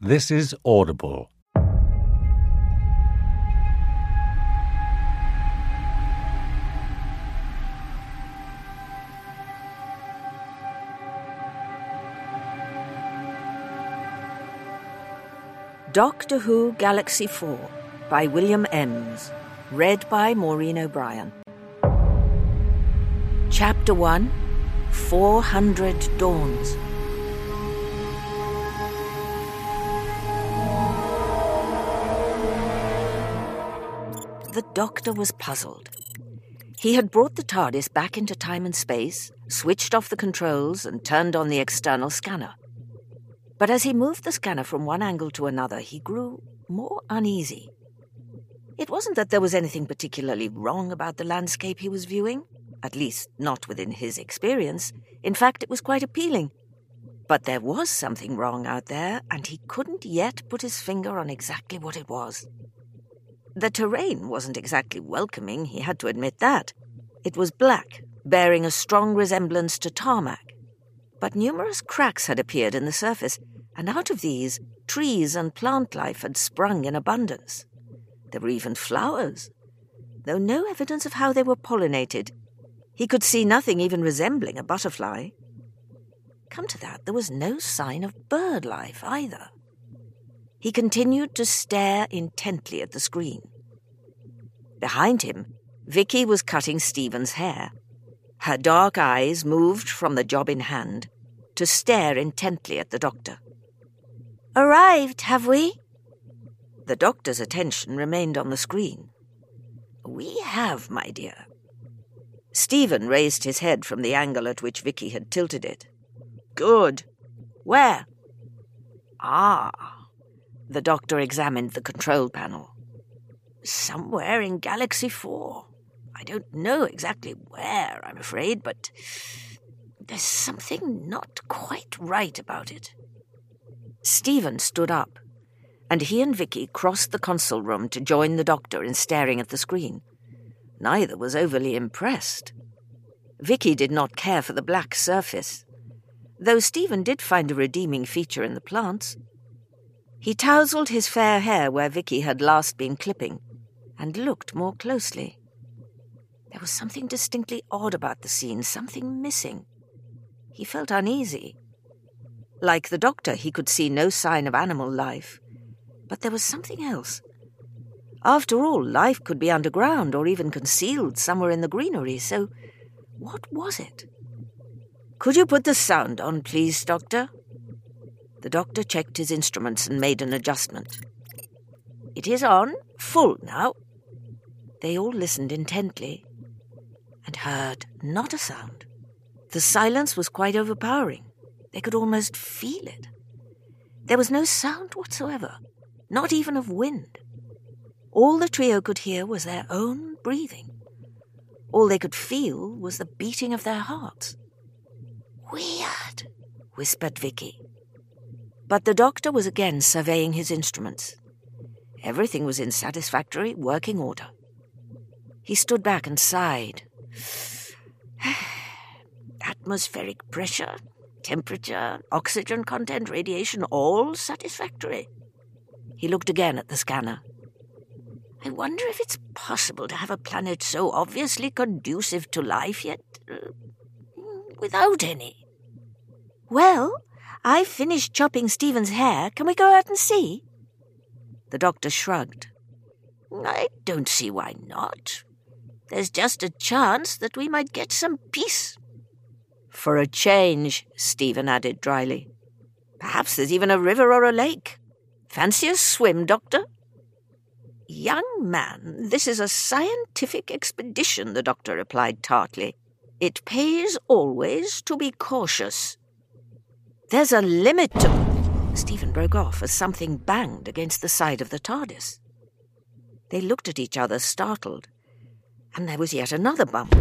This is Audible. Doctor Who Galaxy 4 by William Emms. Read by Maureen O'Brien. Chapter 1 400 Dawns. The Doctor was puzzled. He had brought the TARDIS back into time and space, switched off the controls, and turned on the external scanner. But as he moved the scanner from one angle to another, he grew more uneasy. It wasn't that there was anything particularly wrong about the landscape he was viewing, at least not within his experience. In fact, it was quite appealing. But there was something wrong out there, and he couldn't yet put his finger on exactly what it was. The terrain wasn't exactly welcoming, he had to admit that. It was black, bearing a strong resemblance to tarmac. But numerous cracks had appeared in the surface, and out of these, trees and plant life had sprung in abundance. There were even flowers, though no evidence of how they were pollinated. He could see nothing even resembling a butterfly. Come to that, there was no sign of bird life either. He continued to stare intently at the screen. Behind him, Vicky was cutting Stephen's hair. Her dark eyes moved from the job in hand to stare intently at the doctor. Arrived, have we? The doctor's attention remained on the screen. We have, my dear. Stephen raised his head from the angle at which Vicky had tilted it. Good. Where? Ah. The doctor examined the control panel. Somewhere in Galaxy 4. I don't know exactly where, I'm afraid, but there's something not quite right about it. Stephen stood up, and he and Vicky crossed the console room to join the doctor in staring at the screen. Neither was overly impressed. Vicky did not care for the black surface, though Stephen did find a redeeming feature in the plants. He tousled his fair hair where Vicky had last been clipping, and looked more closely. There was something distinctly odd about the scene, something missing. He felt uneasy. Like the doctor, he could see no sign of animal life. But there was something else. After all, life could be underground or even concealed somewhere in the greenery, so what was it? Could you put the sound on, please, Doctor? The doctor checked his instruments and made an adjustment. It is on, full now. They all listened intently and heard not a sound. The silence was quite overpowering. They could almost feel it. There was no sound whatsoever, not even of wind. All the trio could hear was their own breathing. All they could feel was the beating of their hearts. Weird, whispered Vicky. But the doctor was again surveying his instruments. Everything was in satisfactory working order. He stood back and sighed. Atmospheric pressure, temperature, oxygen content, radiation, all satisfactory. He looked again at the scanner. I wonder if it's possible to have a planet so obviously conducive to life, yet uh, without any. Well, I've finished chopping Stephen's hair. Can we go out and see? The doctor shrugged. I don't see why not. There's just a chance that we might get some peace. For a change, Stephen added dryly. Perhaps there's even a river or a lake. Fancy a swim, Doctor? Young man, this is a scientific expedition, the doctor replied tartly. It pays always to be cautious. There's a limit to. Stephen broke off as something banged against the side of the TARDIS. They looked at each other, startled, and there was yet another bump.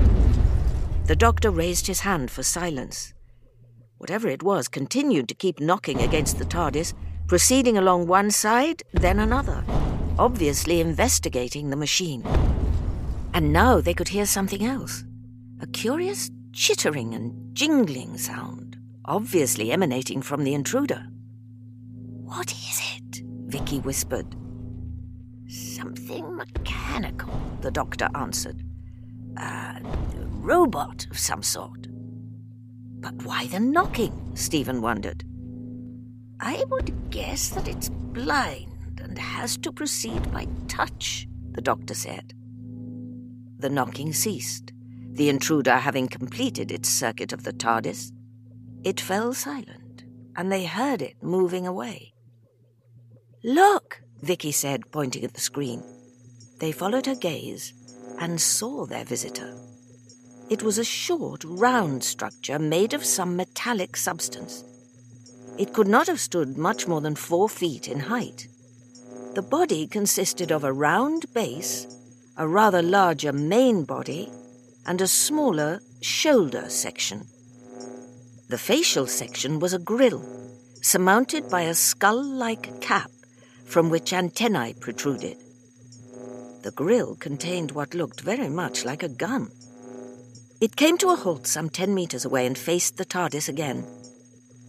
The doctor raised his hand for silence. Whatever it was continued to keep knocking against the TARDIS, proceeding along one side, then another, obviously investigating the machine. And now they could hear something else a curious chittering and jingling sound, obviously emanating from the intruder. What is it? Vicky whispered. Something mechanical, the doctor answered. A robot of some sort. But why the knocking? Stephen wondered. I would guess that it's blind and has to proceed by touch, the doctor said. The knocking ceased, the intruder having completed its circuit of the TARDIS. It fell silent, and they heard it moving away. Look, Vicky said, pointing at the screen. They followed her gaze and saw their visitor. It was a short, round structure made of some metallic substance. It could not have stood much more than four feet in height. The body consisted of a round base, a rather larger main body, and a smaller shoulder section. The facial section was a grill, surmounted by a skull like cap from which antennae protruded. The grill contained what looked very much like a gun. It came to a halt some ten meters away and faced the TARDIS again.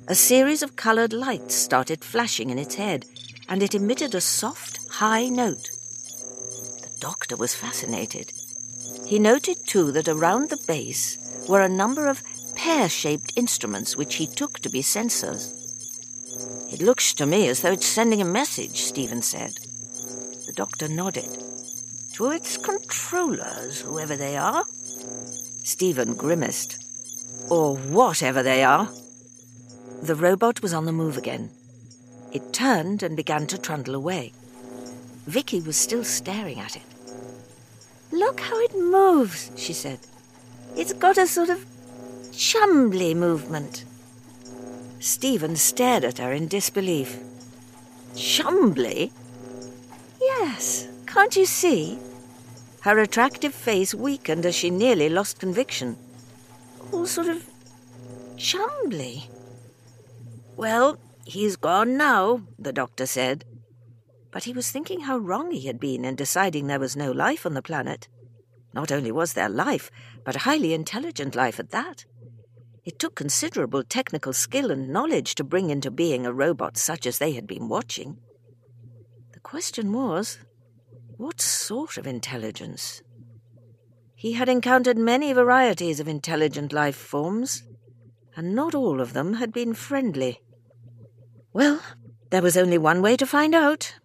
A series of colored lights started flashing in its head, and it emitted a soft, high note. The doctor was fascinated. He noted, too, that around the base were a number of pear shaped instruments which he took to be sensors. It looks to me as though it's sending a message, Stephen said. The doctor nodded. To its controllers, whoever they are? Stephen grimaced. Or whatever they are. The robot was on the move again. It turned and began to trundle away. Vicky was still staring at it. Look how it moves, she said. It's got a sort of chumbly movement. Stephen stared at her in disbelief. Chumbly? Yes, can't you see? Her attractive face weakened as she nearly lost conviction. All sort of chumbly. Well, he's gone now, the doctor said. But he was thinking how wrong he had been in deciding there was no life on the planet. Not only was there life, but highly intelligent life at that. It took considerable technical skill and knowledge to bring into being a robot such as they had been watching. The question was, what sort of intelligence? He had encountered many varieties of intelligent life forms, and not all of them had been friendly. Well, there was only one way to find out.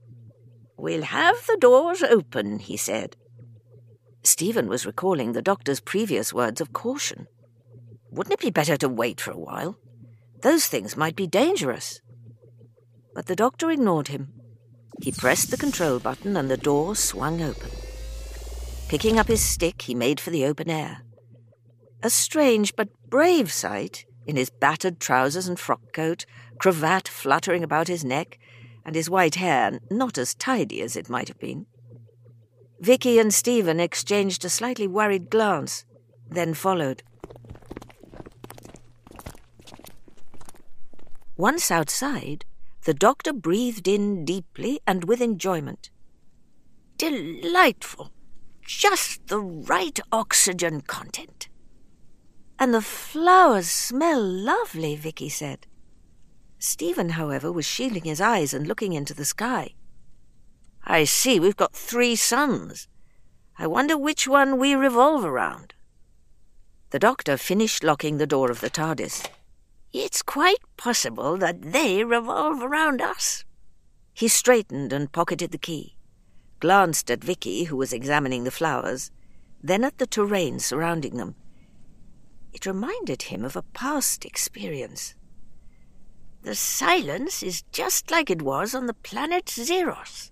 We'll have the doors open, he said. Stephen was recalling the doctor's previous words of caution. Wouldn't it be better to wait for a while? Those things might be dangerous. But the doctor ignored him. He pressed the control button and the door swung open. Picking up his stick, he made for the open air. A strange but brave sight, in his battered trousers and frock coat, cravat fluttering about his neck, and his white hair not as tidy as it might have been. Vicky and Stephen exchanged a slightly worried glance, then followed. Once outside, the doctor breathed in deeply and with enjoyment. Delightful. Just the right oxygen content. And the flowers smell lovely, Vicky said. Stephen, however, was shielding his eyes and looking into the sky. I see we've got three suns. I wonder which one we revolve around. The doctor finished locking the door of the TARDIS. It's quite possible that they revolve around us. He straightened and pocketed the key, glanced at Vicky, who was examining the flowers, then at the terrain surrounding them. It reminded him of a past experience. The silence is just like it was on the planet Xeros.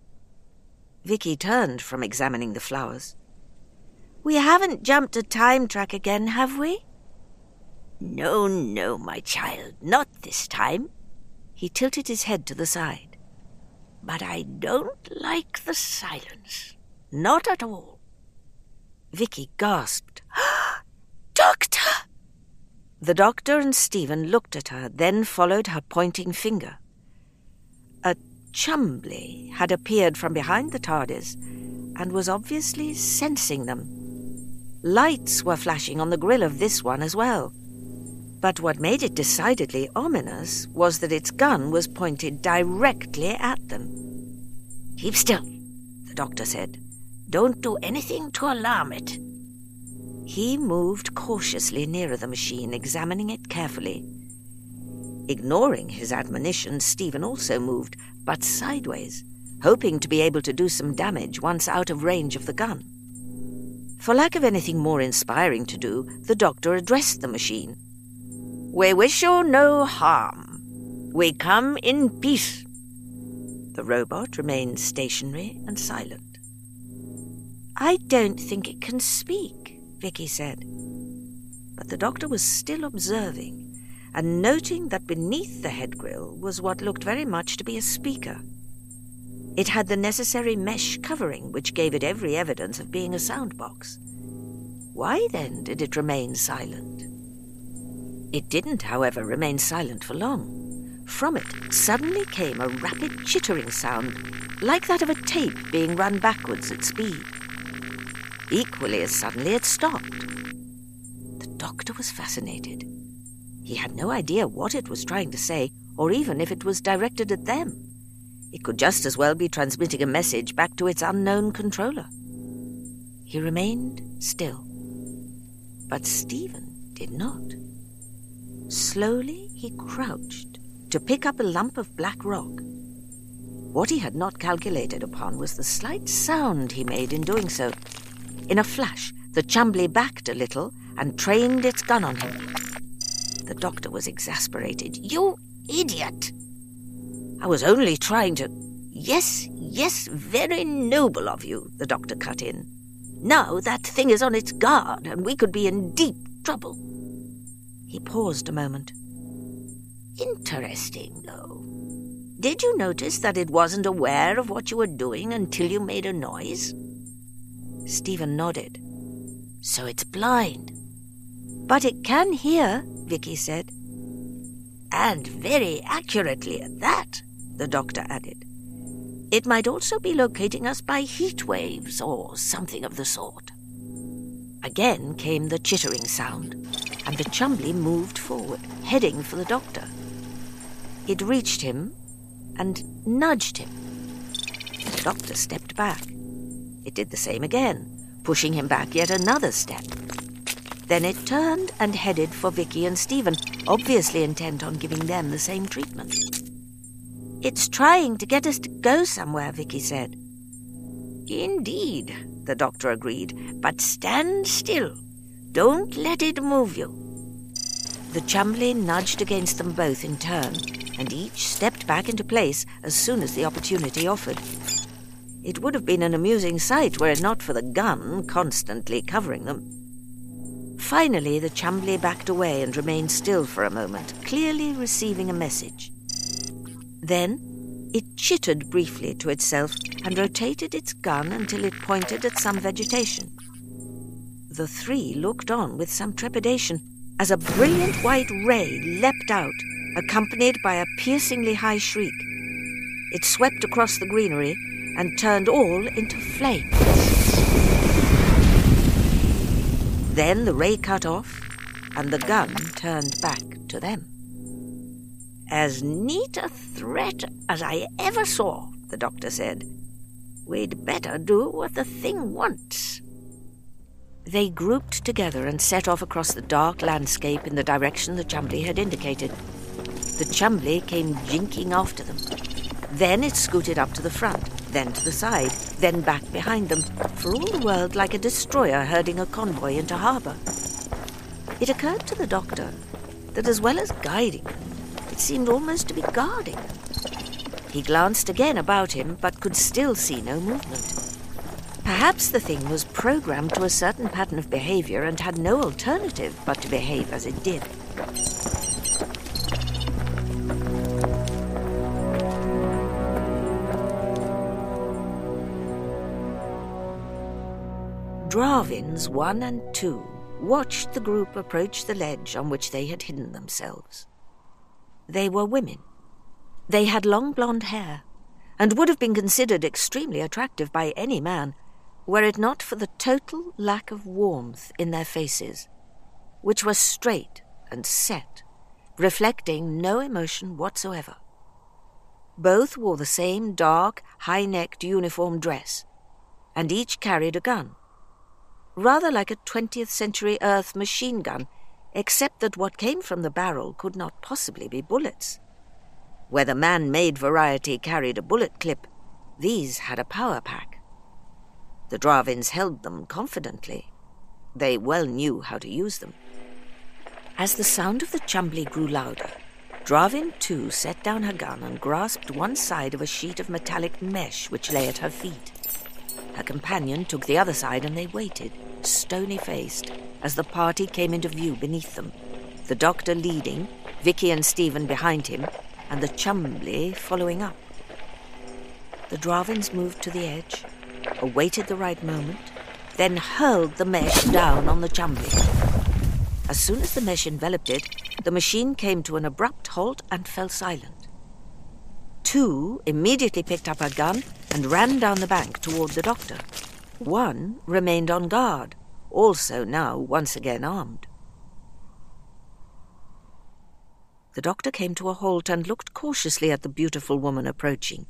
Vicky turned from examining the flowers. We haven't jumped a time track again, have we? No, no, my child, not this time. He tilted his head to the side. But I don't like the silence. Not at all. Vicky gasped. Doctor! The doctor and Stephen looked at her, then followed her pointing finger. A Chumbly had appeared from behind the TARDIS and was obviously sensing them. Lights were flashing on the grill of this one as well. But what made it decidedly ominous was that its gun was pointed directly at them. Keep still, the doctor said. Don't do anything to alarm it. He moved cautiously nearer the machine, examining it carefully. Ignoring his admonition, Stephen also moved, but sideways, hoping to be able to do some damage once out of range of the gun. For lack of anything more inspiring to do, the doctor addressed the machine. We wish you no harm. We come in peace. The robot remained stationary and silent. I don't think it can speak, Vicky said. But the doctor was still observing and noting that beneath the head grill was what looked very much to be a speaker. It had the necessary mesh covering which gave it every evidence of being a sound box. Why then did it remain silent? It didn't, however, remain silent for long. From it suddenly came a rapid chittering sound, like that of a tape being run backwards at speed. Equally as suddenly it stopped. The doctor was fascinated. He had no idea what it was trying to say, or even if it was directed at them. It could just as well be transmitting a message back to its unknown controller. He remained still. But Stephen did not. Slowly he crouched to pick up a lump of black rock. What he had not calculated upon was the slight sound he made in doing so. In a flash, the Chumbly backed a little and trained its gun on him. The doctor was exasperated. You idiot! I was only trying to. Yes, yes, very noble of you, the doctor cut in. Now that thing is on its guard, and we could be in deep trouble. He paused a moment. Interesting, though. Did you notice that it wasn't aware of what you were doing until you made a noise? Stephen nodded. So it's blind. But it can hear, Vicky said. And very accurately at that the doctor added. It might also be locating us by heat waves or something of the sort. Again came the chittering sound, and the Chumbly moved forward, heading for the doctor. It reached him and nudged him. The doctor stepped back. It did the same again, pushing him back yet another step. Then it turned and headed for Vicky and Stephen, obviously intent on giving them the same treatment. It's trying to get us to go somewhere, Vicky said. Indeed, the doctor agreed, but stand still. Don't let it move you. The Chumbly nudged against them both in turn, and each stepped back into place as soon as the opportunity offered. It would have been an amusing sight were it not for the gun constantly covering them. Finally, the Chumbly backed away and remained still for a moment, clearly receiving a message. Then it chittered briefly to itself and rotated its gun until it pointed at some vegetation. The three looked on with some trepidation as a brilliant white ray leapt out, accompanied by a piercingly high shriek. It swept across the greenery and turned all into flames. Then the ray cut off, and the gun turned back to them. As neat a threat as I ever saw, the doctor said. We'd better do what the thing wants. They grouped together and set off across the dark landscape in the direction the Chumbly had indicated. The Chumbly came jinking after them. Then it scooted up to the front, then to the side, then back behind them, for all the world like a destroyer herding a convoy into harbour. It occurred to the doctor that as well as guiding them, seemed almost to be guarding. He glanced again about him, but could still see no movement. Perhaps the thing was programmed to a certain pattern of behavior and had no alternative but to behave as it did. Drahvins 1 and 2 watched the group approach the ledge on which they had hidden themselves. They were women. They had long blonde hair, and would have been considered extremely attractive by any man, were it not for the total lack of warmth in their faces, which were straight and set, reflecting no emotion whatsoever. Both wore the same dark, high necked uniform dress, and each carried a gun. Rather like a 20th century Earth machine gun, except that what came from the barrel could not possibly be bullets. Where the man made variety carried a bullet clip, these had a power pack. The Drahvins held them confidently. They well knew how to use them. As the sound of the chumbly grew louder, Drahvin too set down her gun and grasped one side of a sheet of metallic mesh which lay at her feet. Her companion took the other side and they waited, stony faced, as the party came into view beneath them. The doctor leading, Vicky and Stephen behind him, and the Chumbly following up. The Drahvins moved to the edge, awaited the right moment, then hurled the mesh down on the Chumbly. As soon as the mesh enveloped it, the machine came to an abrupt halt and fell silent. Two immediately picked up a gun and ran down the bank toward the doctor. One remained on guard, also now once again armed. The doctor came to a halt and looked cautiously at the beautiful woman approaching.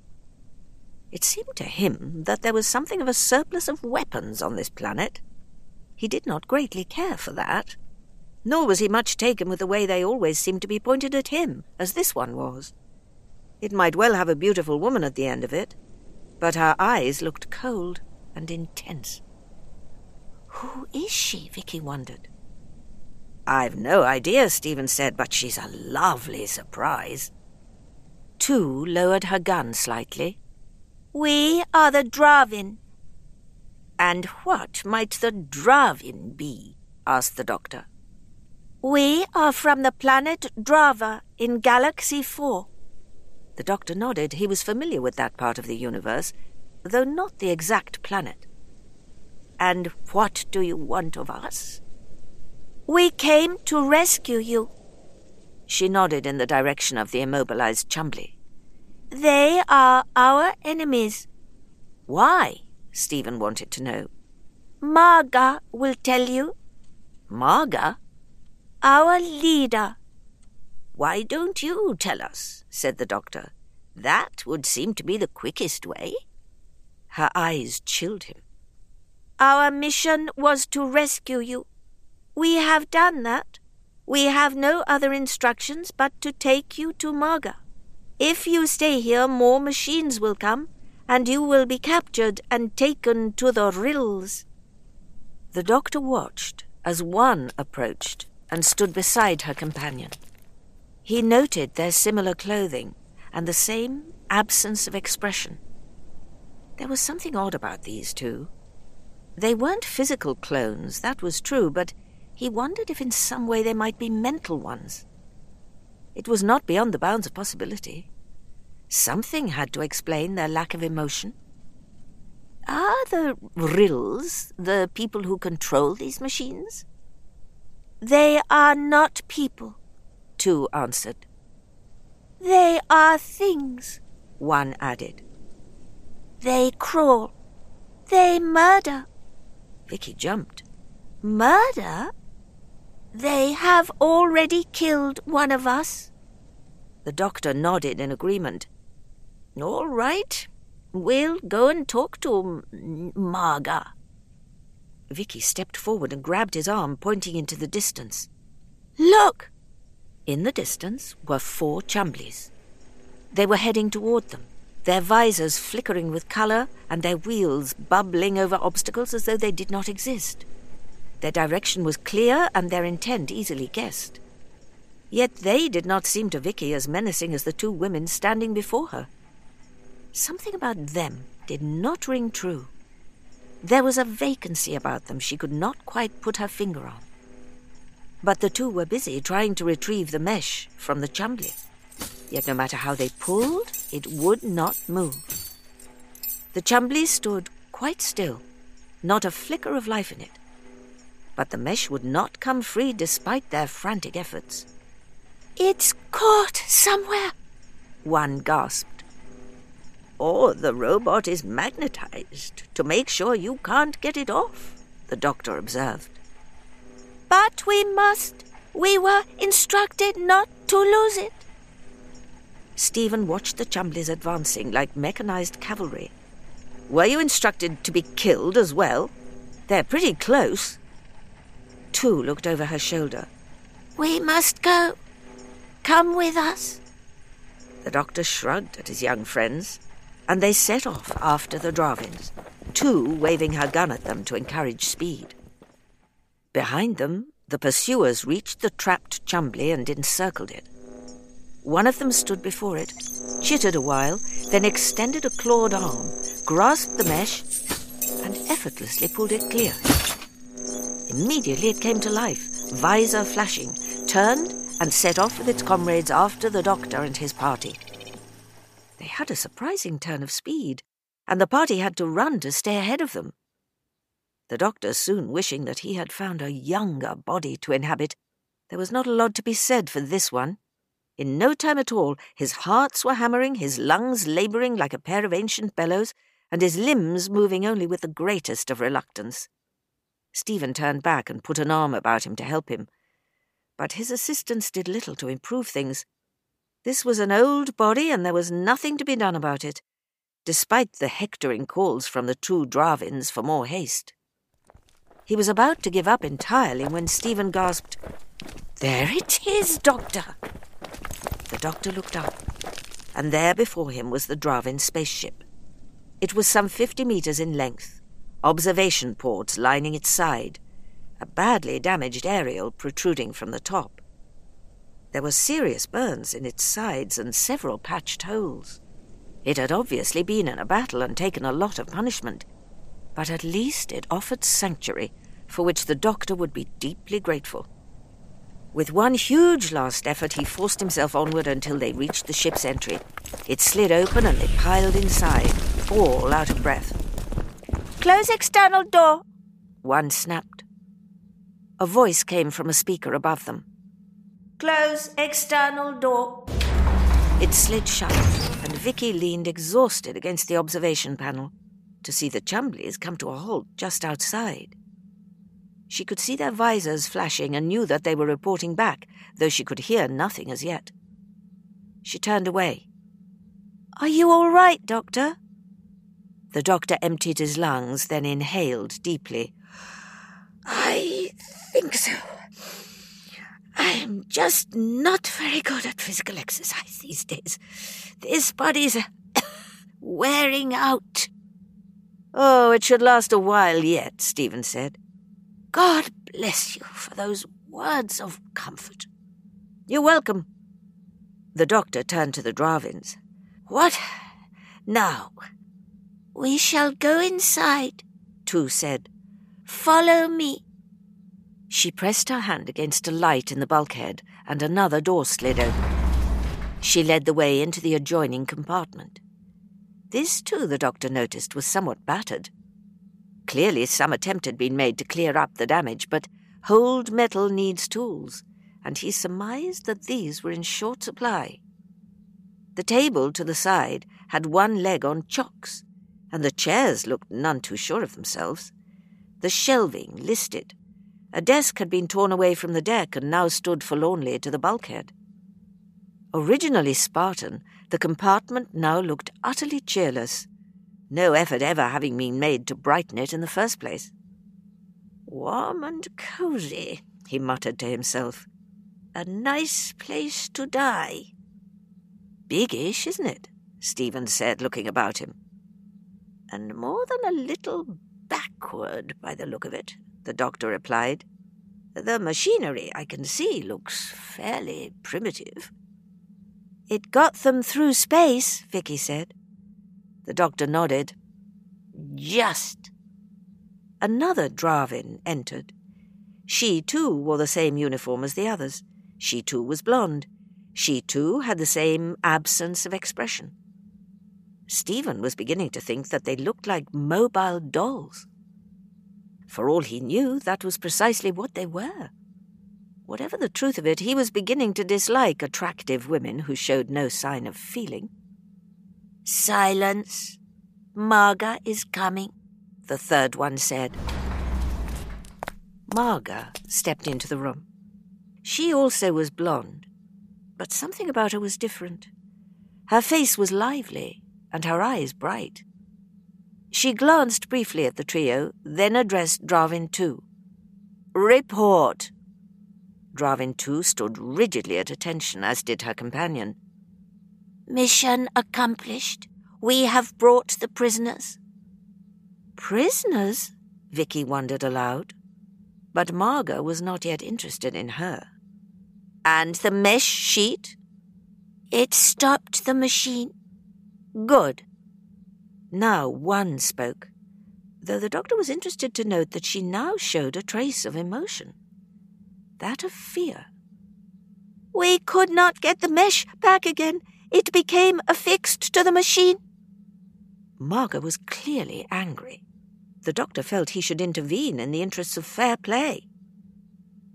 It seemed to him that there was something of a surplus of weapons on this planet. He did not greatly care for that, nor was he much taken with the way they always seemed to be pointed at him, as this one was. It might well have a beautiful woman at the end of it, but her eyes looked cold and intense. Who is she? Vicky wondered. I've no idea, Stephen said, but she's a lovely surprise. Two lowered her gun slightly. We are the Drahvin. And what might the Drahvin be? asked the doctor. We are from the planet Drahva in Galaxy 4. The doctor nodded. He was familiar with that part of the universe, though not the exact planet. And what do you want of us? We came to rescue you. She nodded in the direction of the immobilized Chumbly. They are our enemies. Why? Stephen wanted to know. Maaga will tell you. Maaga? Our leader. Why don't you tell us? said the doctor. That would seem to be the quickest way. Her eyes chilled him. Our mission was to rescue you. We have done that. We have no other instructions but to take you to Maaga. If you stay here, more machines will come, and you will be captured and taken to the rills. The doctor watched as one approached and stood beside her companion. He noted their similar clothing and the same absence of expression. There was something odd about these two. They weren't physical clones, that was true, but he wondered if in some way they might be mental ones. It was not beyond the bounds of possibility. Something had to explain their lack of emotion. Are the Rills the people who control these machines? They are not people, two answered. They are things, one added. They crawl. They murder. Vicky jumped. Murder? They have already killed one of us. The doctor nodded in agreement. All right. We'll go and talk to Maaga. Vicky stepped forward and grabbed his arm, pointing into the distance. Look! In the distance were four Chumblies. They were heading toward them their visors flickering with colour and their wheels bubbling over obstacles as though they did not exist. Their direction was clear and their intent easily guessed. Yet they did not seem to Vicky as menacing as the two women standing before her. Something about them did not ring true. There was a vacancy about them she could not quite put her finger on. But the two were busy trying to retrieve the mesh from the chumbly. Yet no matter how they pulled, it would not move. The Chumbly stood quite still, not a flicker of life in it. But the mesh would not come free despite their frantic efforts. It's caught somewhere, one gasped. Or the robot is magnetized to make sure you can't get it off, the doctor observed. But we must, We were instructed not to lose it. Stephen watched the Chumblies advancing like mechanized cavalry. Were you instructed to be killed as well? They're pretty close. Two looked over her shoulder. We must go. Come with us. The doctor shrugged at his young friends, and they set off after the Drahvins, Two waving her gun at them to encourage speed. Behind them, the pursuers reached the trapped Chumbly and encircled it. One of them stood before it, chittered a while, then extended a clawed arm, grasped the mesh, and effortlessly pulled it clear. Immediately it came to life, visor flashing, turned and set off with its comrades after the doctor and his party. They had a surprising turn of speed, and the party had to run to stay ahead of them. The doctor soon wishing that he had found a younger body to inhabit. There was not a lot to be said for this one. In no time at all, his hearts were hammering, his lungs labouring like a pair of ancient bellows, and his limbs moving only with the greatest of reluctance. Stephen turned back and put an arm about him to help him. But his assistance did little to improve things. This was an old body, and there was nothing to be done about it, despite the hectoring calls from the two Drahvins for more haste. He was about to give up entirely when Stephen gasped, There it is, Doctor! The doctor looked up, and there before him was the Drahvin spaceship. It was some fifty meters in length, observation ports lining its side, a badly damaged aerial protruding from the top. There were serious burns in its sides and several patched holes. It had obviously been in a battle and taken a lot of punishment, but at least it offered sanctuary for which the doctor would be deeply grateful. With one huge last effort, he forced himself onward until they reached the ship's entry. It slid open and they piled inside, all out of breath. Close external door, one snapped. A voice came from a speaker above them. Close external door. It slid shut, and Vicky leaned exhausted against the observation panel to see the Chumblies come to a halt just outside. She could see their visors flashing and knew that they were reporting back, though she could hear nothing as yet. She turned away. Are you all right, Doctor? The doctor emptied his lungs, then inhaled deeply. I think so. I'm just not very good at physical exercise these days. This body's uh, wearing out. Oh, it should last a while yet, Stephen said. God bless you for those words of comfort. You're welcome. The doctor turned to the Drahvins. What? Now. We shall go inside, Two said. Follow me. She pressed her hand against a light in the bulkhead, and another door slid open. She led the way into the adjoining compartment. This, too, the doctor noticed, was somewhat battered. Clearly, some attempt had been made to clear up the damage, but hold metal needs tools, and he surmised that these were in short supply. The table to the side had one leg on chocks, and the chairs looked none too sure of themselves. The shelving listed. A desk had been torn away from the deck and now stood forlornly to the bulkhead. Originally Spartan, the compartment now looked utterly cheerless, no effort ever having been made to brighten it in the first place. Warm and cosy, he muttered to himself. A nice place to die. Biggish, isn't it? Stephen said, looking about him. And more than a little backward by the look of it, the doctor replied. The machinery, I can see, looks fairly primitive. It got them through space, Vicky said. The doctor nodded. Just. Another Drahvin entered. She, too, wore the same uniform as the others. She, too, was blonde. She, too, had the same absence of expression. Stephen was beginning to think that they looked like mobile dolls. For all he knew, that was precisely what they were. Whatever the truth of it, he was beginning to dislike attractive women who showed no sign of feeling. Silence. Maaga is coming, the third one said. Maaga stepped into the room. She also was blonde, but something about her was different. Her face was lively, and her eyes bright. She glanced briefly at the trio, then addressed Drahvin 2. Report. Drahvin 2 stood rigidly at attention, as did her companion. Mission accomplished. We have brought the prisoners. Prisoners? Vicky wondered aloud. But Maaga was not yet interested in her. And the mesh sheet? It stopped the machine. Good. Now one spoke, though the doctor was interested to note that she now showed a trace of emotion. That of fear. We could not get the mesh back again. It became affixed to the machine. Maaga was clearly angry. The doctor felt he should intervene in the interests of fair play.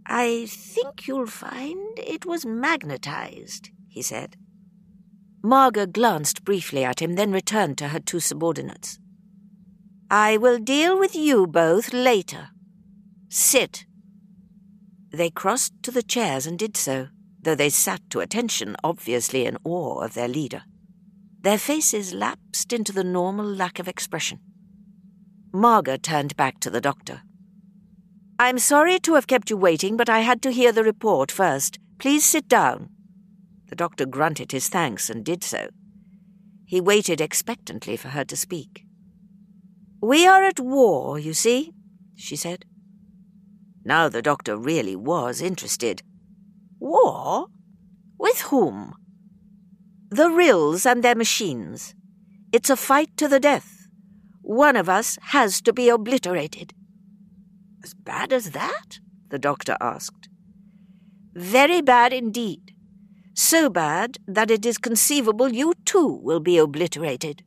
I think you'll find it was magnetized, he said. Maaga glanced briefly at him, then returned to her two subordinates. I will deal with you both later. Sit. They crossed to the chairs and did so, though they sat to attention, obviously in awe of their leader. Their faces lapsed into the normal lack of expression. Maaga turned back to the doctor. I'm sorry to have kept you waiting, but I had to hear the report first. Please sit down. The doctor grunted his thanks and did so. He waited expectantly for her to speak. We are at war, you see, she said. Now the doctor really was interested. War? With whom? The Rills and their machines. It's a fight to the death. One of us has to be obliterated. As bad as that? the doctor asked. Very bad indeed so bad that it is conceivable you too will be obliterated.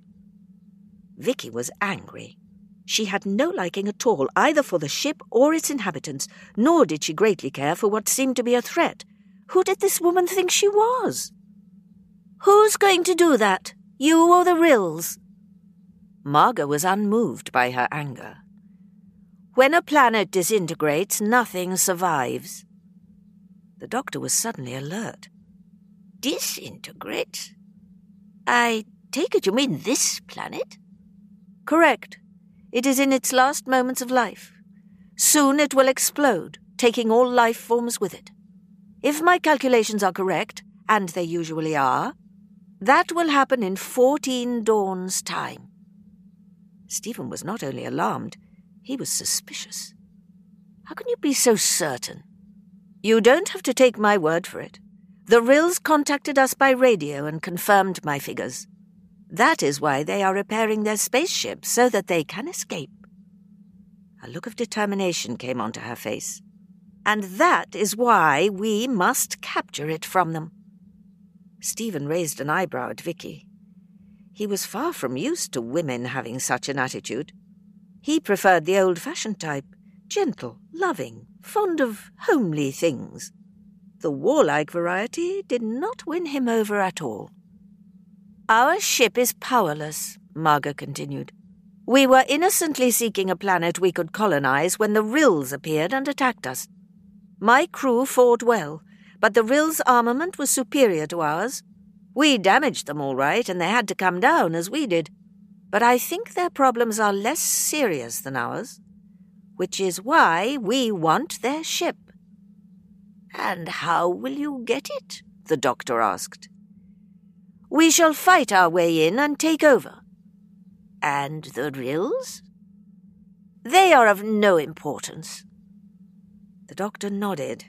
Vicky was angry. She had no liking at all either for the ship or its inhabitants, nor did she greatly care for what seemed to be a threat. Who did this woman think she was? Who's going to do that, you or the Rills? Maaga was unmoved by her anger. When a planet disintegrates, nothing survives. The doctor was suddenly alert disintegrate? I take it you mean this planet? Correct. It is in its last moments of life. Soon it will explode, taking all life forms with it. If my calculations are correct, and they usually are, that will happen in fourteen dawns' time. Stephen was not only alarmed, he was suspicious. How can you be so certain? You don't have to take my word for it. The Rills contacted us by radio and confirmed my figures. That is why they are repairing their spaceship so that they can escape. A look of determination came onto her face. And that is why we must capture it from them. Stephen raised an eyebrow at Vicky. He was far from used to women having such an attitude. He preferred the old fashioned type gentle, loving, fond of homely things. The warlike variety did not win him over at all. Our ship is powerless, Maaga continued. We were innocently seeking a planet we could colonize when the Rills appeared and attacked us. My crew fought well, but the Rills' armament was superior to ours. We damaged them all right, and they had to come down as we did. But I think their problems are less serious than ours, which is why we want their ship. And how will you get it? the doctor asked. We shall fight our way in and take over. And the Rills? They are of no importance. The doctor nodded.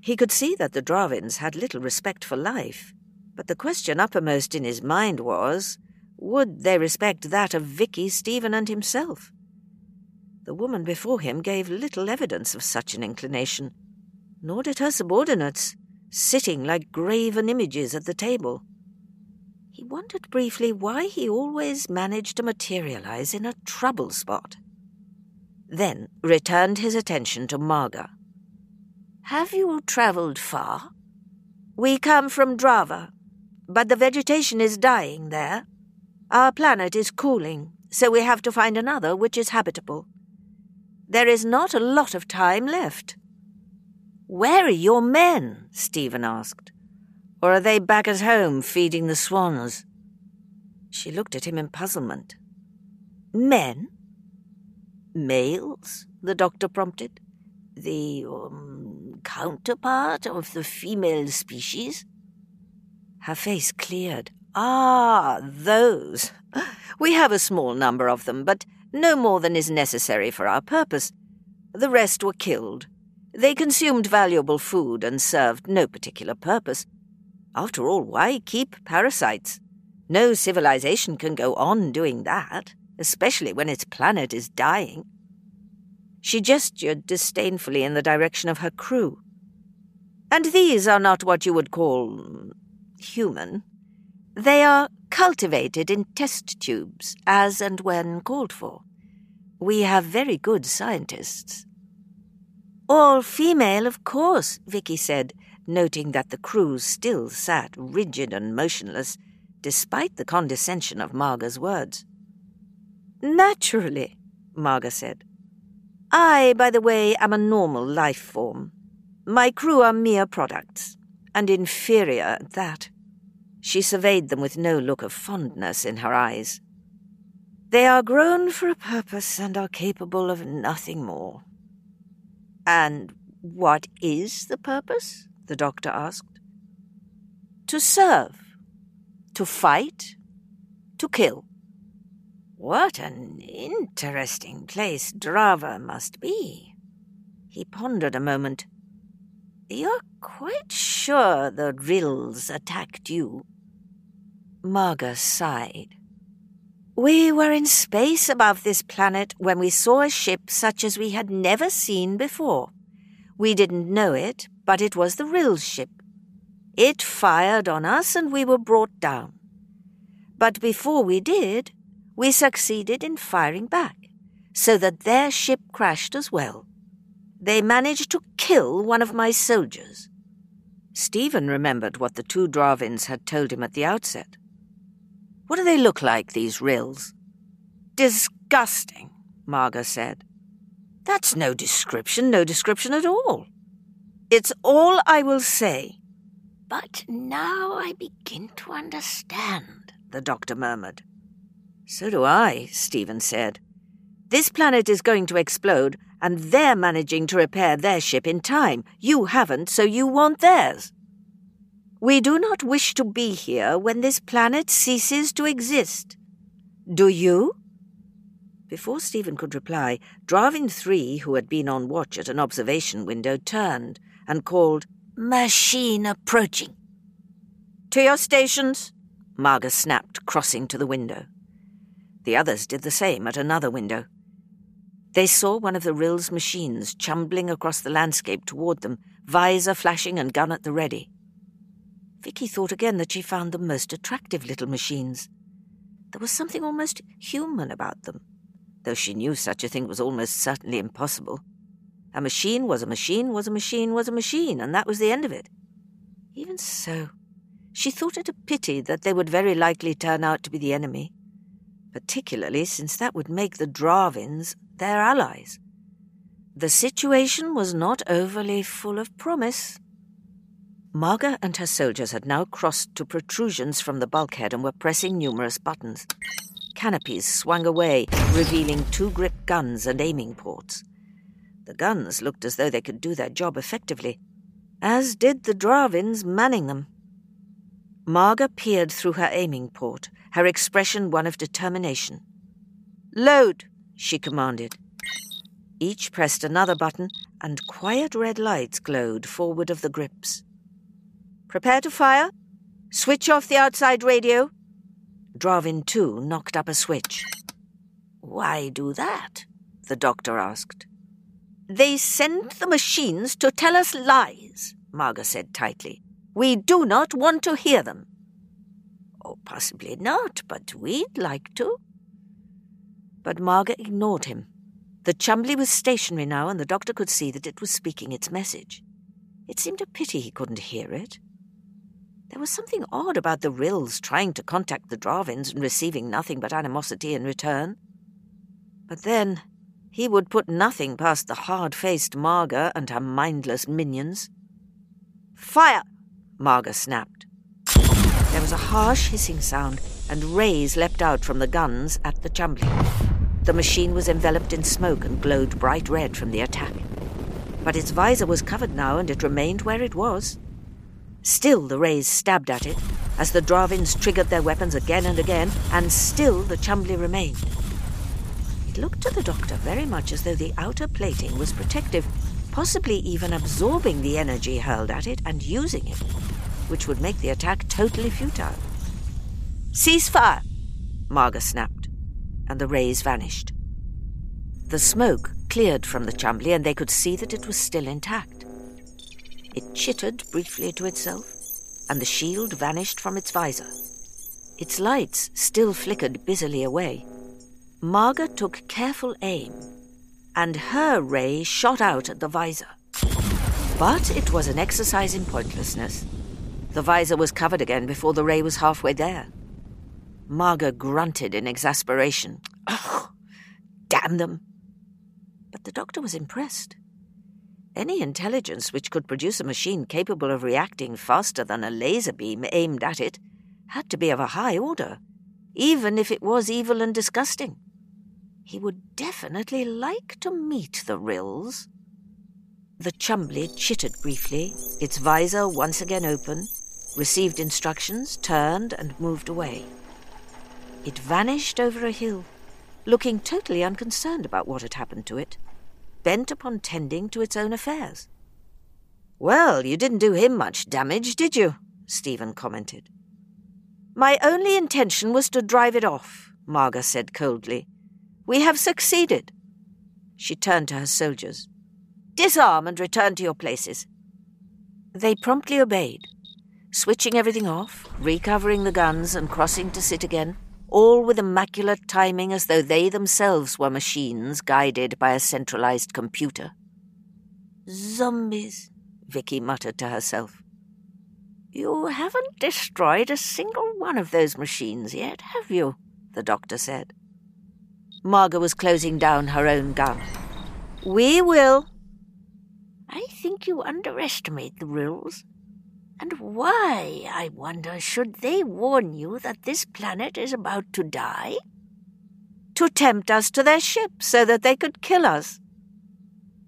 He could see that the Drahvins had little respect for life, but the question uppermost in his mind was would they respect that of Vicky, Stephen, and himself? The woman before him gave little evidence of such an inclination nor did her subordinates, sitting like graven images at the table. He wondered briefly why he always managed to materialize in a trouble spot. Then returned his attention to Maaga. Have you travelled far? We come from Drahva, but the vegetation is dying there. Our planet is cooling, so we have to find another which is habitable. There is not a lot of time left. Where are your men? Stephen asked. Or are they back at home feeding the swans? She looked at him in puzzlement. Men? Males? the doctor prompted. The um, counterpart of the female species? Her face cleared. Ah, those. We have a small number of them, but no more than is necessary for our purpose. The rest were killed. They consumed valuable food and served no particular purpose. After all, why keep parasites? No civilization can go on doing that, especially when its planet is dying. She gestured disdainfully in the direction of her crew. And these are not what you would call human. They are cultivated in test tubes, as and when called for. We have very good scientists. All female, of course, Vicky said, noting that the crew still sat rigid and motionless, despite the condescension of Maaga's words. Naturally, Maaga said. I, by the way, am a normal life form. My crew are mere products, and inferior at that. She surveyed them with no look of fondness in her eyes. They are grown for a purpose and are capable of nothing more. And what is the purpose? the doctor asked. To serve, to fight, to kill. What an interesting place Drahva must be. He pondered a moment. You're quite sure the Rills attacked you? Maaga sighed. We were in space above this planet when we saw a ship such as we had never seen before. We didn't know it, but it was the Rills ship. It fired on us and we were brought down. But before we did, we succeeded in firing back, so that their ship crashed as well. They managed to kill one of my soldiers. Stephen remembered what the two Drahvins had told him at the outset. What do they look like, these rills? Disgusting, Maaga said. That's no description, no description at all. It's all I will say. But now I begin to understand, the doctor murmured. So do I, Stephen said. This planet is going to explode, and they're managing to repair their ship in time. You haven't, so you want theirs. We do not wish to be here when this planet ceases to exist. Do you? Before Stephen could reply, Drahvin 3, who had been on watch at an observation window, turned and called, Machine approaching. To your stations, Maaga snapped, crossing to the window. The others did the same at another window. They saw one of the Rill's machines chumbling across the landscape toward them, visor flashing and gun at the ready. Vicky thought again that she found them most attractive little machines. There was something almost human about them, though she knew such a thing was almost certainly impossible. A machine was a machine was a machine was a machine, and that was the end of it. Even so, she thought it a pity that they would very likely turn out to be the enemy particularly since that would make the Drahvins their allies. The situation was not overly full of promise. Maaga and her soldiers had now crossed to protrusions from the bulkhead and were pressing numerous buttons. Canopies swung away, revealing two grip guns and aiming ports. The guns looked as though they could do their job effectively, as did the Drahvins manning them. Maaga peered through her aiming port, her expression one of determination. Load, she commanded. Each pressed another button, and quiet red lights glowed forward of the grips. Prepare to fire. Switch off the outside radio. Drahvin 2 knocked up a switch. Why do that? the doctor asked. They send the machines to tell us lies, Maaga said tightly. We do not want to hear them. Oh, possibly not, but we'd like to. But Maaga ignored him. The Chumbly was stationary now, and the doctor could see that it was speaking its message. It seemed a pity he couldn't hear it. There was something odd about the Rills trying to contact the Drahvins and receiving nothing but animosity in return. But then, He would put nothing past the hard faced Maaga and her mindless minions. Fire! Maaga snapped. There was a harsh hissing sound, and rays leapt out from the guns at the Chumbly. The machine was enveloped in smoke and glowed bright red from the attack. But its visor was covered now, and it remained where it was. Still the rays stabbed at it, as the Drahvins triggered their weapons again and again, and still the Chumbly remained. It looked to the doctor very much as though the outer plating was protective, possibly even absorbing the energy hurled at it and using it, which would make the attack totally futile. Cease fire! Maaga snapped, and the rays vanished. The smoke cleared from the Chumbly, and they could see that it was still intact. It chittered briefly to itself, and the shield vanished from its visor. Its lights still flickered busily away. Maaga took careful aim, and her ray shot out at the visor. But it was an exercise in pointlessness. The visor was covered again before the ray was halfway there. Maaga grunted in exasperation. Oh, damn them! But the doctor was impressed. Any intelligence which could produce a machine capable of reacting faster than a laser beam aimed at it had to be of a high order, even if it was evil and disgusting. He would definitely like to meet the Rills. The Chumbly chittered briefly, its visor once again open, received instructions, turned, and moved away. It vanished over a hill, looking totally unconcerned about what had happened to it, bent upon tending to its own affairs. Well, you didn't do him much damage, did you? Stephen commented. My only intention was to drive it off, Maaga said coldly. We have succeeded. She turned to her soldiers. Disarm and return to your places. They promptly obeyed, switching everything off, recovering the guns, and crossing to sit again, all with immaculate timing as though they themselves were machines guided by a centralized computer. Zombies, Vicky muttered to herself. You haven't destroyed a single one of those machines yet, have you? the doctor said. Maaga was closing down her own gun. We will. I think you underestimate the Rills. And why, I wonder, should they warn you that this planet is about to die? To tempt us to their ship so that they could kill us.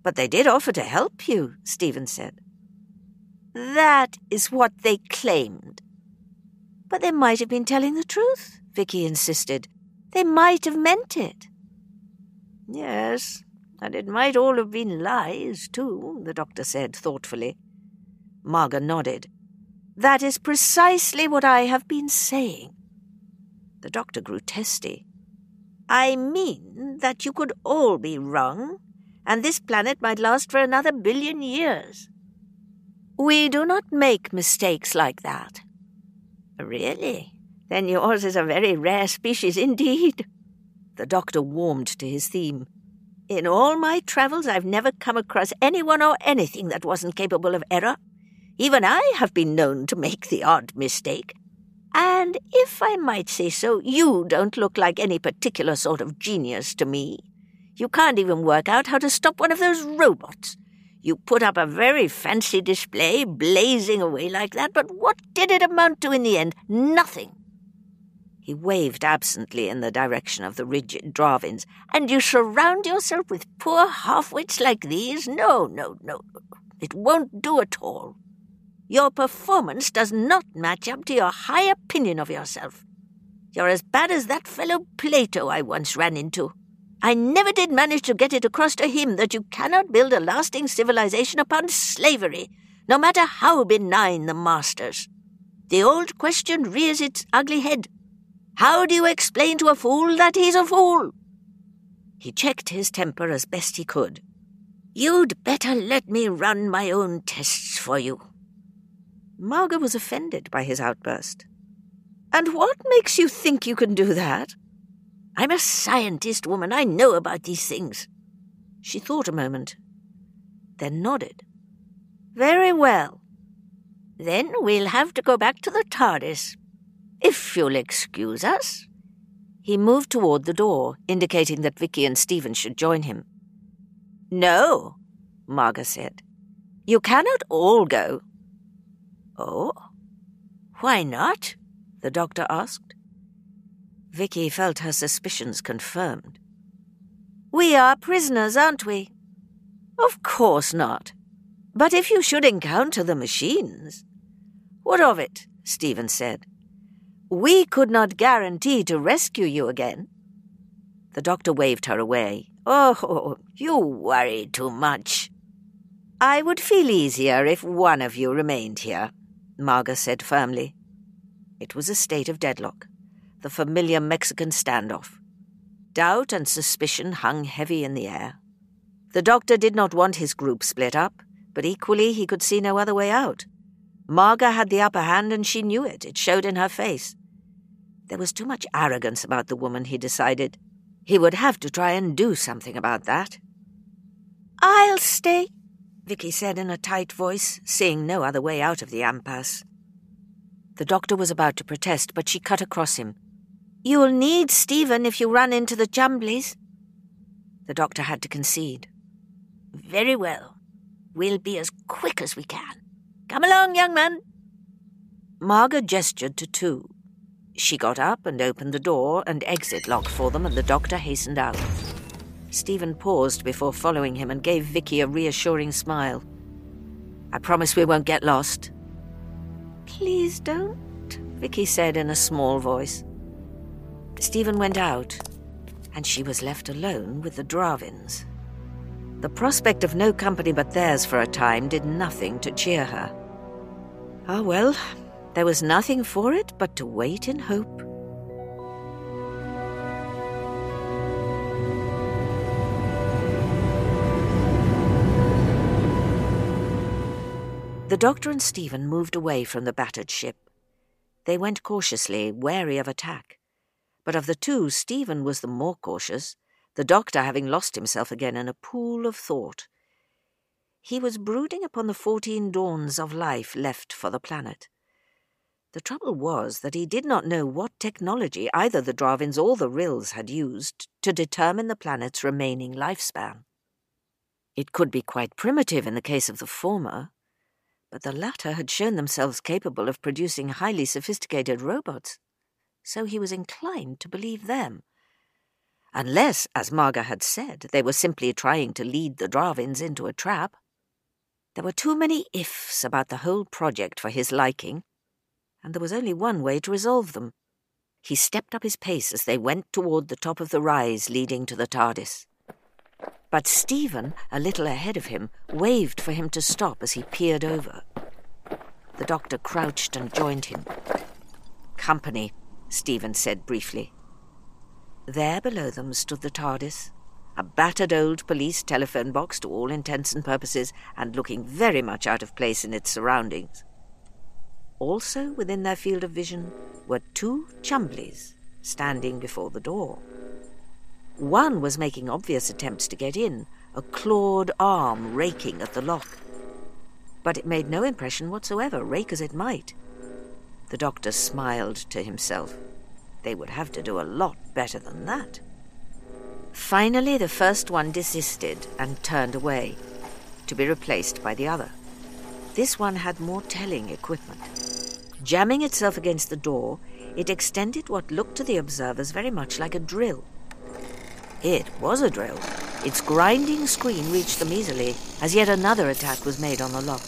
But they did offer to help you, Stephen said. That is what they claimed. But they might have been telling the truth, Vicky insisted. They might have meant it. Yes, and it might all have been lies, too, the doctor said thoughtfully. Maaga nodded. That is precisely what I have been saying. The doctor grew testy. I mean that you could all be wrong, and this planet might last for another billion years. We do not make mistakes like that. Really? Then yours is a very rare species indeed. The doctor warmed to his theme. In all my travels, I've never come across anyone or anything that wasn't capable of error. Even I have been known to make the odd mistake. And if I might say so, you don't look like any particular sort of genius to me. You can't even work out how to stop one of those robots. You put up a very fancy display, blazing away like that, but what did it amount to in the end? Nothing. He waved absently in the direction of the rigid Drahvins. And you surround yourself with poor half-wits like these? No, no, no. It won't do at all. Your performance does not match up to your high opinion of yourself. You're as bad as that fellow Plato I once ran into. I never did manage to get it across to him that you cannot build a lasting civilization upon slavery, no matter how benign the masters. The old question rears its ugly head. How do you explain to a fool that he's a fool? He checked his temper as best he could. You'd better let me run my own tests for you. Maaga was offended by his outburst. And what makes you think you can do that? I'm a scientist, woman. I know about these things. She thought a moment, then nodded. Very well. Then we'll have to go back to the TARDIS. If you'll excuse us. He moved toward the door, indicating that Vicky and Stephen should join him. No, Maaga said. You cannot all go. Oh? Why not? the doctor asked. Vicky felt her suspicions confirmed. We are prisoners, aren't we? Of course not. But if you should encounter the machines. What of it? Stephen said. We could not guarantee to rescue you again. The doctor waved her away. Oh, you worry too much. I would feel easier if one of you remained here, Maaga said firmly. It was a state of deadlock, the familiar Mexican standoff. Doubt and suspicion hung heavy in the air. The doctor did not want his group split up, but equally he could see no other way out. Maaga had the upper hand and she knew it. It showed in her face. There was too much arrogance about the woman, he decided. He would have to try and do something about that. I'll stay, Vicky said in a tight voice, seeing no other way out of the impasse. The doctor was about to protest, but she cut across him. You'll need Stephen if you run into the Chumblies. The doctor had to concede. Very well. We'll be as quick as we can. Come along, young man. Maaga gestured to two. She got up and opened the door and exit lock for them, and the doctor hastened out. Stephen paused before following him and gave Vicky a reassuring smile. I promise we won't get lost. Please don't, Vicky said in a small voice. Stephen went out, and she was left alone with the Drahvins. The prospect of no company but theirs for a time did nothing to cheer her. Ah, well, there was nothing for it but to wait in hope. The doctor and Stephen moved away from the battered ship. They went cautiously, wary of attack. But of the two, Stephen was the more cautious, the doctor having lost himself again in a pool of thought. He was brooding upon the fourteen dawns of life left for the planet. The trouble was that he did not know what technology either the Drahvins or the Rills had used to determine the planet's remaining lifespan. It could be quite primitive in the case of the former, but the latter had shown themselves capable of producing highly sophisticated robots, so he was inclined to believe them. Unless, as Maaga had said, they were simply trying to lead the Drahvins into a trap. There were too many ifs about the whole project for his liking, and there was only one way to resolve them. He stepped up his pace as they went toward the top of the rise leading to the TARDIS. But Stephen, a little ahead of him, waved for him to stop as he peered over. The doctor crouched and joined him. Company, Stephen said briefly. There below them stood the TARDIS, a battered old police telephone box to all intents and purposes, and looking very much out of place in its surroundings. Also within their field of vision were two Chumblies standing before the door. One was making obvious attempts to get in, a clawed arm raking at the lock. But it made no impression whatsoever, rake as it might. The doctor smiled to himself. They would have to do a lot better than that. Finally, the first one desisted and turned away, to be replaced by the other. This one had more telling equipment. Jamming itself against the door, it extended what looked to the observers very much like a drill. It was a drill. Its grinding scream reached them easily as yet another attack was made on the lock.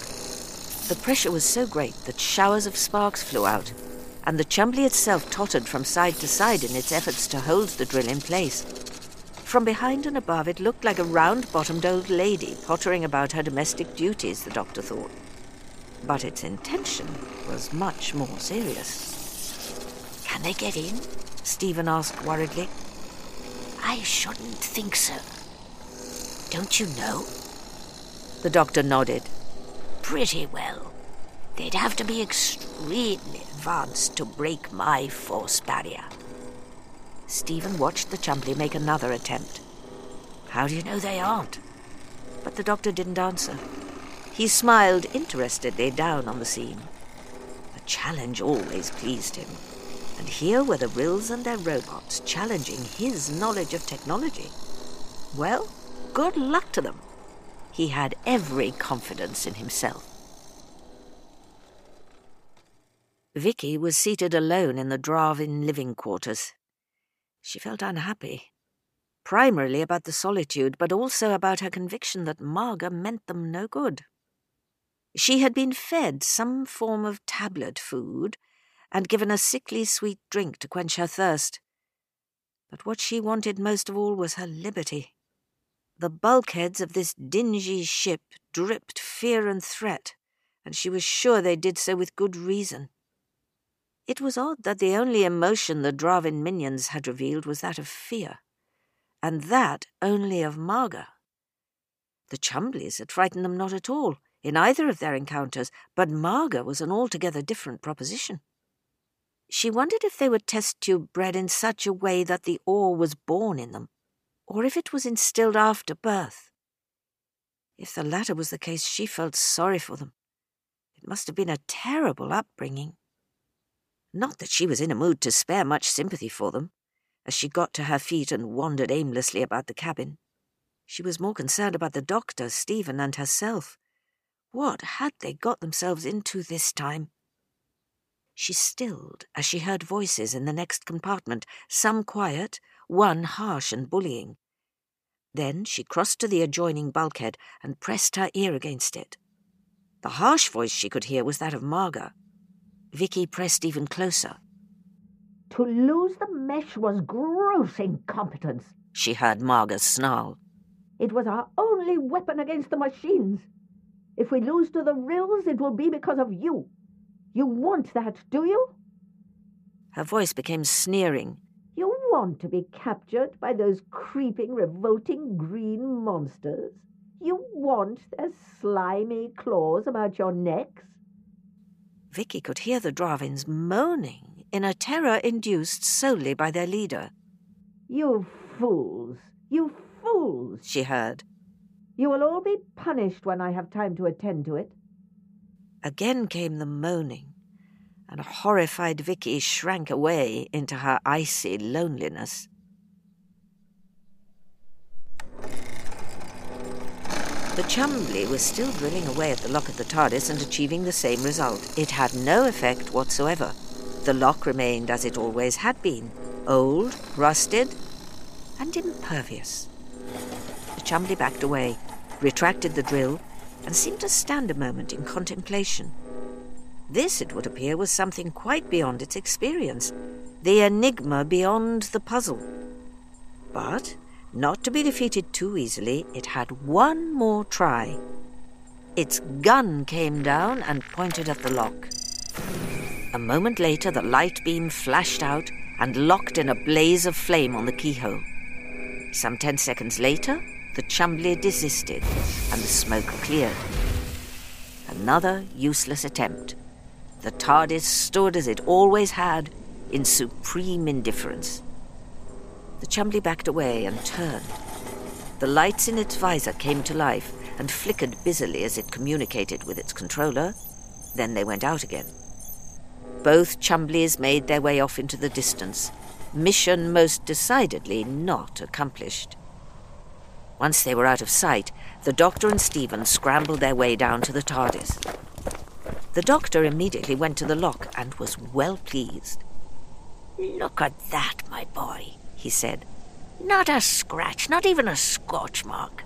The pressure was so great that showers of sparks flew out, and the Chumbly itself tottered from side to side in its efforts to hold the drill in place. From behind and above, it looked like a round bottomed old lady pottering about her domestic duties, the doctor thought but its intention was much more serious. Can they get in? Stephen asked worriedly. I shouldn't think so. Don't you know? The doctor nodded. Pretty well. They'd have to be extremely advanced to break my force barrier. Stephen watched the Chumbly make another attempt. How do you know they aren't? But the doctor didn't answer. He smiled interestedly down on the scene. A challenge always pleased him, and here were the Rills and their robots challenging his knowledge of technology. Well, good luck to them. He had every confidence in himself. Vicky was seated alone in the Drahvin living quarters. She felt unhappy, primarily about the solitude, but also about her conviction that Maaga meant them no good. She had been fed some form of tablet food and given a sickly sweet drink to quench her thirst. But what she wanted most of all was her liberty. The bulkheads of this dingy ship dripped fear and threat, and she was sure they did so with good reason. It was odd that the only emotion the Drahvin minions had revealed was that of fear, and that only of Maaga. The Chumblies had frightened them not at all, in either of their encounters, but Maaga was an altogether different proposition. She wondered if they were test tube bred in such a way that the awe was born in them, or if it was instilled after birth. If the latter was the case, she felt sorry for them. It must have been a terrible upbringing. Not that she was in a mood to spare much sympathy for them, as she got to her feet and wandered aimlessly about the cabin. She was more concerned about the doctor, Stephen, and herself. What had they got themselves into this time? She stilled as she heard voices in the next compartment, some quiet, one harsh and bullying. Then she crossed to the adjoining bulkhead and pressed her ear against it. The harsh voice she could hear was that of Maaga. Vicky pressed even closer. To lose the mesh was gross incompetence, she heard Maaga snarl. It was our only weapon against the machines. If we lose to the rills, it will be because of you. You want that, do you? Her voice became sneering. You want to be captured by those creeping, revolting green monsters? You want their slimy claws about your necks? Vicky could hear the Drahvins moaning in a terror induced solely by their leader. You fools! You fools! she heard. You will all be punished when I have time to attend to it. Again came the moaning, and horrified Vicky shrank away into her icy loneliness. The Chumbly was still drilling away at the lock of the TARDIS and achieving the same result. It had no effect whatsoever. The lock remained as it always had been old, rusted, and impervious. The Chumbly backed away, retracted the drill, and seemed to stand a moment in contemplation. This, it would appear, was something quite beyond its experience, the enigma beyond the puzzle. But not to be defeated too easily, it had one more try. Its gun came down and pointed at the lock. A moment later, the light beam flashed out and locked in a blaze of flame on the keyhole. Some ten seconds later, the Chumbly desisted and the smoke cleared. Another useless attempt. The TARDIS stood as it always had, in supreme indifference. The Chumbly backed away and turned. The lights in its visor came to life and flickered busily as it communicated with its controller. Then they went out again. Both Chumblies made their way off into the distance, mission most decidedly not accomplished. Once they were out of sight, the Doctor and Stephen scrambled their way down to the TARDIS. The Doctor immediately went to the lock and was well pleased. Look at that, my boy, he said. Not a scratch, not even a scorch mark.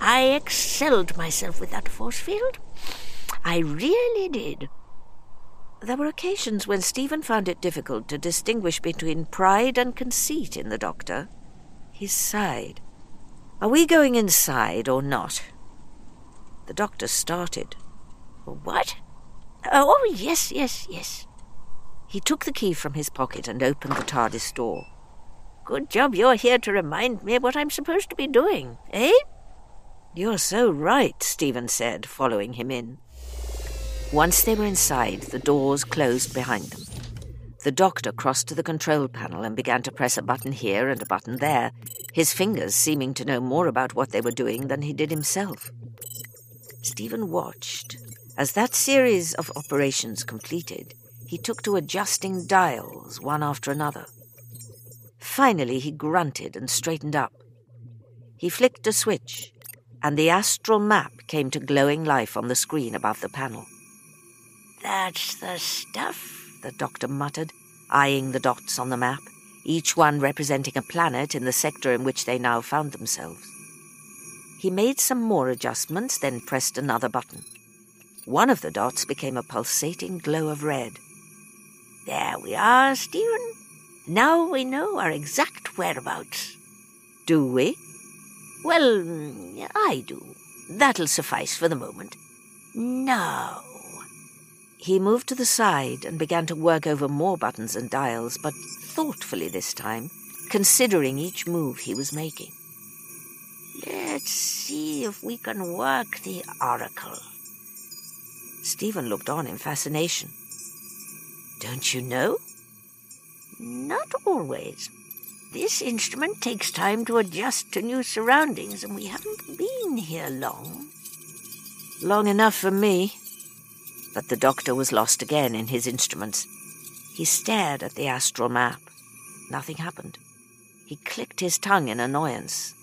I excelled myself with that force field. I really did. There were occasions when Stephen found it difficult to distinguish between pride and conceit in the doctor. He sighed. Are we going inside or not? The doctor started. What? Oh, yes, yes, yes. He took the key from his pocket and opened the TARDIS door. Good job you're here to remind me of what I'm supposed to be doing, eh? You're so right, Stephen said, following him in. Once they were inside, the doors closed behind them. The doctor crossed to the control panel and began to press a button here and a button there, his fingers seeming to know more about what they were doing than he did himself. Stephen watched. As that series of operations completed, he took to adjusting dials one after another. Finally, he grunted and straightened up. He flicked a switch, and the astral map came to glowing life on the screen above the panel. That's the stuff, the doctor muttered, eyeing the dots on the map, each one representing a planet in the sector in which they now found themselves. He made some more adjustments, then pressed another button. One of the dots became a pulsating glow of red. There we are, Stephen. Now we know our exact whereabouts. Do we? Well, I do. That'll suffice for the moment. Now. He moved to the side and began to work over more buttons and dials, but thoughtfully this time, considering each move he was making. Let's see if we can work the oracle. Stephen looked on in fascination. Don't you know? Not always. This instrument takes time to adjust to new surroundings, and we haven't been here long. Long enough for me. But the doctor was lost again in his instruments. He stared at the astral map. Nothing happened. He clicked his tongue in annoyance.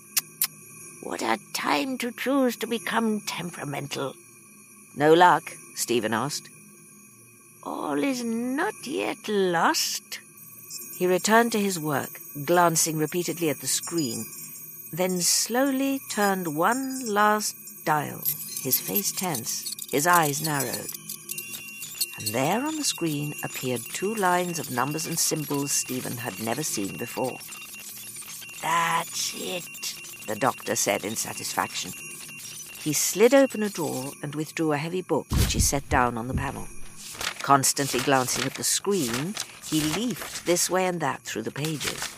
What a time to choose to become temperamental. No luck? Stephen asked. All is not yet lost. He returned to his work, glancing repeatedly at the screen, then slowly turned one last dial, his face tense, his eyes narrowed. And there on the screen appeared two lines of numbers and symbols Stephen had never seen before. That's it, the doctor said in satisfaction. He slid open a drawer and withdrew a heavy book which he set down on the panel. Constantly glancing at the screen, he leafed this way and that through the pages.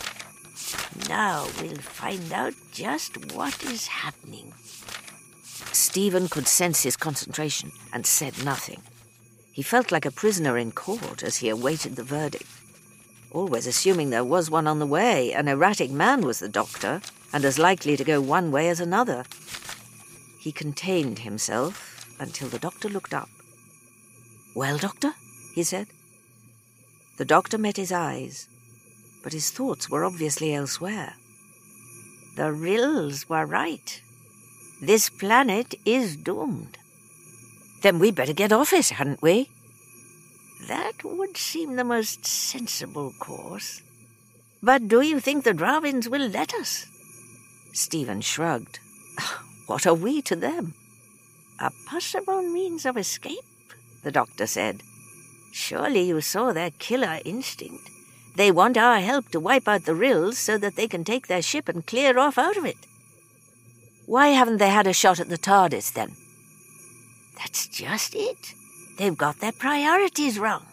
Now we'll find out just what is happening. Stephen could sense his concentration and said nothing. He felt like a prisoner in court as he awaited the verdict. Always assuming there was one on the way, an erratic man was the doctor, and as likely to go one way as another. He contained himself until the doctor looked up. Well, doctor? he said. The doctor met his eyes, but his thoughts were obviously elsewhere. The Rills were right. This planet is doomed. Then we'd better get off it, hadn't we? That would seem the most sensible course. But do you think the Drahvins will let us? Stephen shrugged. What are we to them? A possible means of escape, the doctor said. Surely you saw their killer instinct. They want our help to wipe out the Rills so that they can take their ship and clear off out of it. Why haven't they had a shot at the TARDIS then? That's just it. They've got their priorities wrong.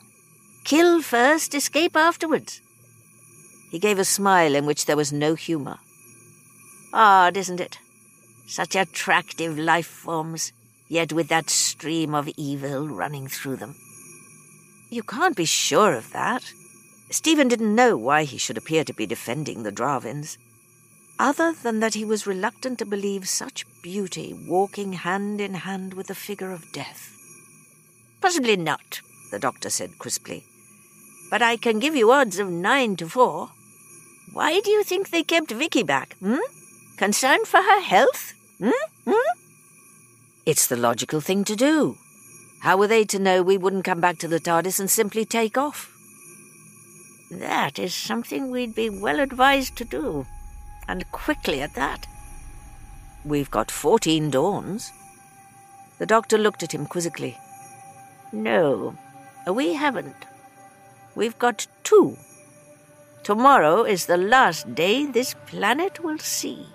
Kill first, escape afterwards. He gave a smile in which there was no humour. Odd, isn't it? Such attractive life forms, yet with that stream of evil running through them. You can't be sure of that. Stephen didn't know why he should appear to be defending the Drahvins, other than that he was reluctant to believe such beauty walking hand in hand with the figure of death. Possibly not, the doctor said crisply. But I can give you odds of nine to four. Why do you think they kept Vicky back, hmm? Concern for her health? Hmm? Hmm? It's the logical thing to do. How were they to know we wouldn't come back to the TARDIS and simply take off? That is something we'd be well advised to do, and quickly at that. We've got fourteen dawns. The doctor looked at him quizzically. No, we haven't. We've got two. Tomorrow is the last day this planet will see.